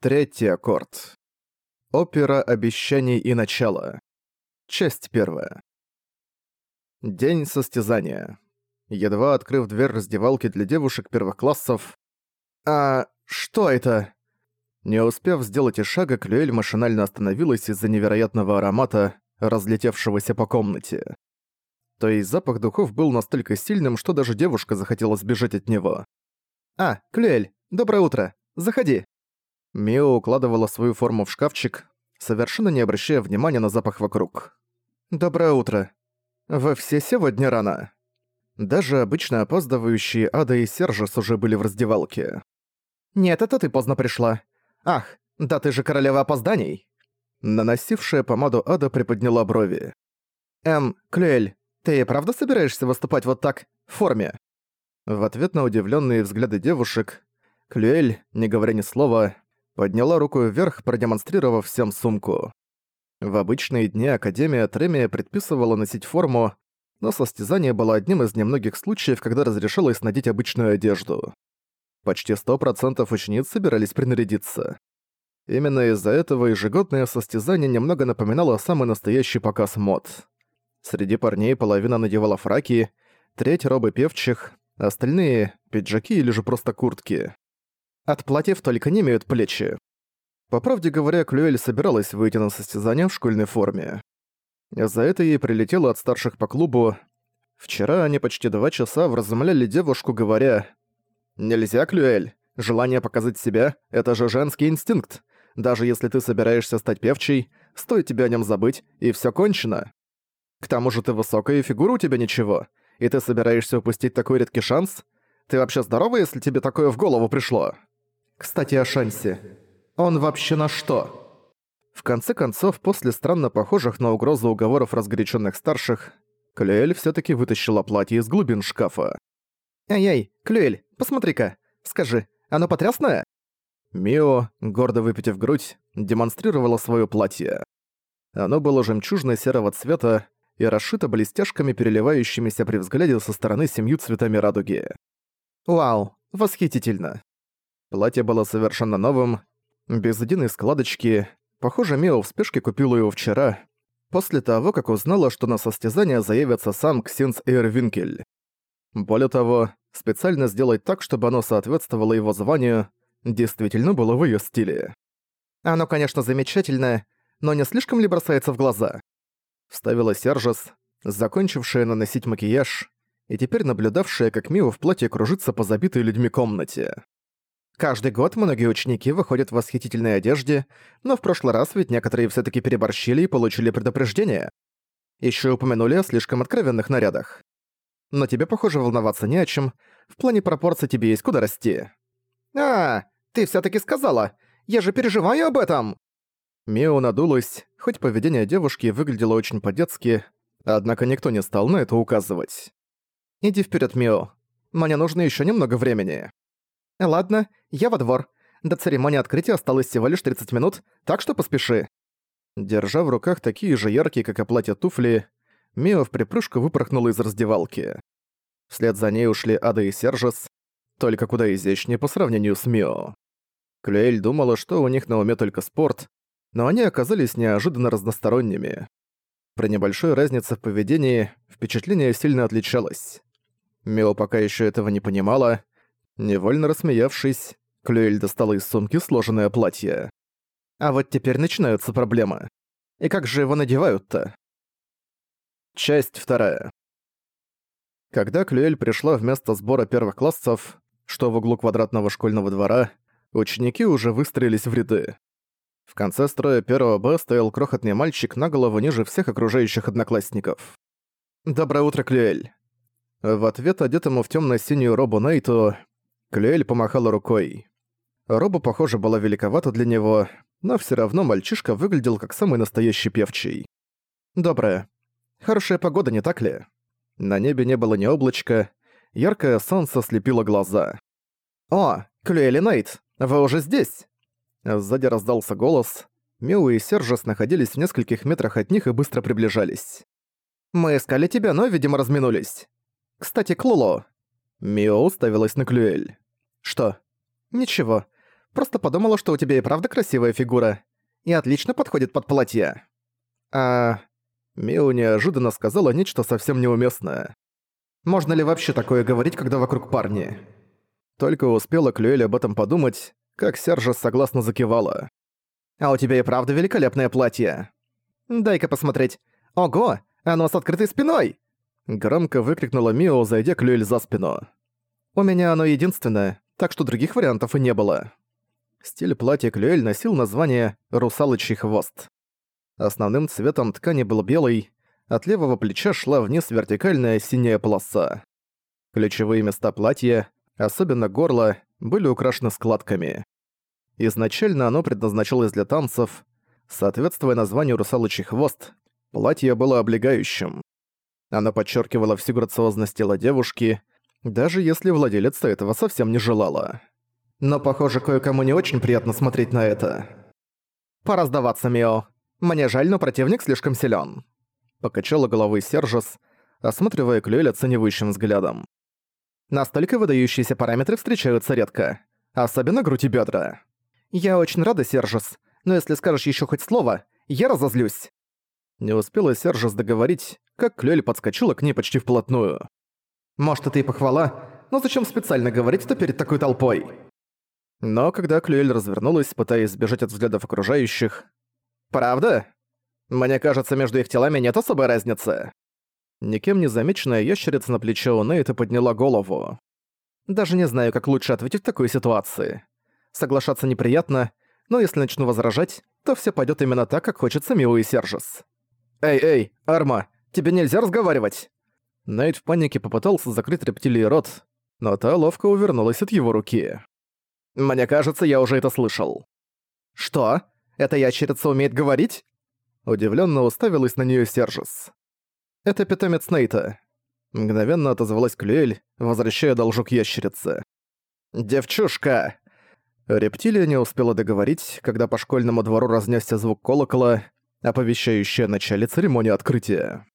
Третий аккорд. Опера обещаний и начала. Часть первая. День состязания. Едва открыв дверь раздевалки для девушек первых классов... «А что это?» Не успев сделать и шага, Клюэль машинально остановилась из-за невероятного аромата, разлетевшегося по комнате. То есть запах духов был настолько сильным, что даже девушка захотела сбежать от него. «А, Клюэль, доброе утро! Заходи!» Мио укладывала свою форму в шкафчик, совершенно не обращая внимания на запах вокруг. «Доброе утро. Вы все сегодня рано?» Даже обычно опаздывающие Ада и Сержес уже были в раздевалке. «Нет, это ты поздно пришла. Ах, да ты же королева опозданий!» Наносившая помаду Ада приподняла брови. «Эм, Клюэль, ты правда собираешься выступать вот так, в форме?» В ответ на удивленные взгляды девушек, Клюэль, не говоря ни слова, подняла руку вверх, продемонстрировав всем сумку. В обычные дни Академия Тремия предписывала носить форму, но состязание было одним из немногих случаев, когда разрешалось надеть обычную одежду. Почти 100% учениц собирались принарядиться. Именно из-за этого ежегодное состязание немного напоминало самый настоящий показ мод. Среди парней половина надевала фраки, треть робы певчих, остальные — пиджаки или же просто куртки. От платьев только не имеют плечи. По правде говоря, Клюэль собиралась выйти на состязание в школьной форме. За это ей прилетело от старших по клубу. Вчера они почти два часа вразумляли девушку, говоря «Нельзя, Клюэль. Желание показать себя — это же женский инстинкт. Даже если ты собираешься стать певчей, стоит тебе о нем забыть, и все кончено. К тому же ты высокая, и фигура у тебя ничего, и ты собираешься упустить такой редкий шанс? Ты вообще здорова, если тебе такое в голову пришло?» Кстати, о Шансе. Он вообще на что? В конце концов, после странно похожих на угрозу уговоров разгоряченных старших, Клюэль все таки вытащила платье из глубин шкафа. «Эй-эй, Клюэль, посмотри-ка, скажи, оно потрясное?» Мио, гордо выпитив грудь, демонстрировала свое платье. Оно было жемчужно-серого цвета и расшито блестяшками, переливающимися при взгляде со стороны семью цветами радуги. «Вау, восхитительно!» Платье было совершенно новым, без единой складочки. Похоже, Мио в спешке купила его вчера, после того, как узнала, что на состязание заявится сам Ксинс Эйрвинкель. Более того, специально сделать так, чтобы оно соответствовало его званию, действительно было в её стиле. «Оно, конечно, замечательное, но не слишком ли бросается в глаза?» Вставила Сержес, закончившая наносить макияж, и теперь наблюдавшая, как Мио в платье кружится по забитой людьми комнате. Каждый год многие ученики выходят в восхитительной одежде, но в прошлый раз ведь некоторые все таки переборщили и получили предупреждение. Еще упомянули о слишком откровенных нарядах. Но тебе, похоже, волноваться не о чем. В плане пропорций тебе есть куда расти. «А, ты все таки сказала! Я же переживаю об этом!» Мио надулась, хоть поведение девушки выглядело очень по-детски, однако никто не стал на это указывать. «Иди вперед, Мио. Мне нужно еще немного времени». «Ладно, я во двор. До церемонии открытия осталось всего лишь 30 минут, так что поспеши». Держа в руках такие же яркие, как и платье туфли, Мио в припрыжку выпорхнула из раздевалки. Вслед за ней ушли Ада и Сержес, только куда изящнее по сравнению с Мио. Клюэль думала, что у них на уме только спорт, но они оказались неожиданно разносторонними. При небольшой разнице в поведении впечатление сильно отличалось. Мио пока еще этого не понимала, Невольно рассмеявшись, Клюэль достала из сумки сложенное платье. А вот теперь начинаются проблемы. И как же его надевают-то? Часть вторая. Когда Клюэль пришла в место сбора первых классов, что в углу квадратного школьного двора, ученики уже выстроились в ряды. В конце строя первого Б стоял крохотный мальчик на голову ниже всех окружающих одноклассников. «Доброе утро, Клюэль!» В ответ одетому в темно синюю робу Нейту Клюэль помахала рукой. Роба, похоже, была великовата для него, но все равно мальчишка выглядел как самый настоящий певчий. «Доброе. Хорошая погода, не так ли?» На небе не было ни облачка, яркое солнце слепило глаза. «О, Клюэль и Найт, вы уже здесь?» Сзади раздался голос. Миу и Сержес находились в нескольких метрах от них и быстро приближались. «Мы искали тебя, но, видимо, разминулись. Кстати, Клуло, Мио уставилась на Клюэль. «Что?» «Ничего. Просто подумала, что у тебя и правда красивая фигура. И отлично подходит под платье. А... Мио неожиданно сказала нечто совсем неуместное. Можно ли вообще такое говорить, когда вокруг парни? Только успела Клюэль об этом подумать, как Сержа согласно закивала. «А у тебя и правда великолепное платье!» «Дай-ка посмотреть. Ого, оно с открытой спиной!» Громко выкрикнула Мио, зайдя Клюэль за спину. «У меня оно единственное, так что других вариантов и не было». Стиль платья Клюэль носил название «русалочий хвост». Основным цветом ткани был белый, от левого плеча шла вниз вертикальная синяя полоса. Ключевые места платья, особенно горло, были украшены складками. Изначально оно предназначалось для танцев, соответствуя названию «русалочий хвост», платье было облегающим. Оно подчеркивало всю грациозность тела девушки, даже если владелица этого совсем не желала. Но, похоже, кое-кому не очень приятно смотреть на это. «Пора сдаваться, Мио. Мне жаль, но противник слишком силен. Покачала головой Сержес, осматривая Клюэль оценивающим взглядом. Настолько выдающиеся параметры встречаются редко. Особенно грудь и бедра. Я очень рада, Сержес, но если скажешь еще хоть слово, я разозлюсь. Не успела Сержес договорить, как Клюэль подскочила к ней почти вплотную. Может, это и похвала, но зачем специально говорить это перед такой толпой? Но когда Клюэль развернулась, пытаясь сбежать от взглядов окружающих... «Правда? Мне кажется, между их телами нет особой разницы». Никем не замеченная ящерица на плече у Нейта подняла голову. Даже не знаю, как лучше ответить в такой ситуации. Соглашаться неприятно, но если начну возражать, то все пойдет именно так, как хочется Миу и Сержес. «Эй, эй, Арма, тебе нельзя разговаривать!» Нейт в панике попытался закрыть рептилии рот, но та ловко увернулась от его руки. «Мне кажется, я уже это слышал». «Что? Эта ящерица умеет говорить?» Удивленно уставилась на нее Сержес. «Это питомец Нейта». Мгновенно отозвалась Клюэль, возвращая должок ящерице. «Девчушка!» Рептилия не успела договорить, когда по школьному двору разнесся звук колокола, оповещающий о начале церемонии открытия.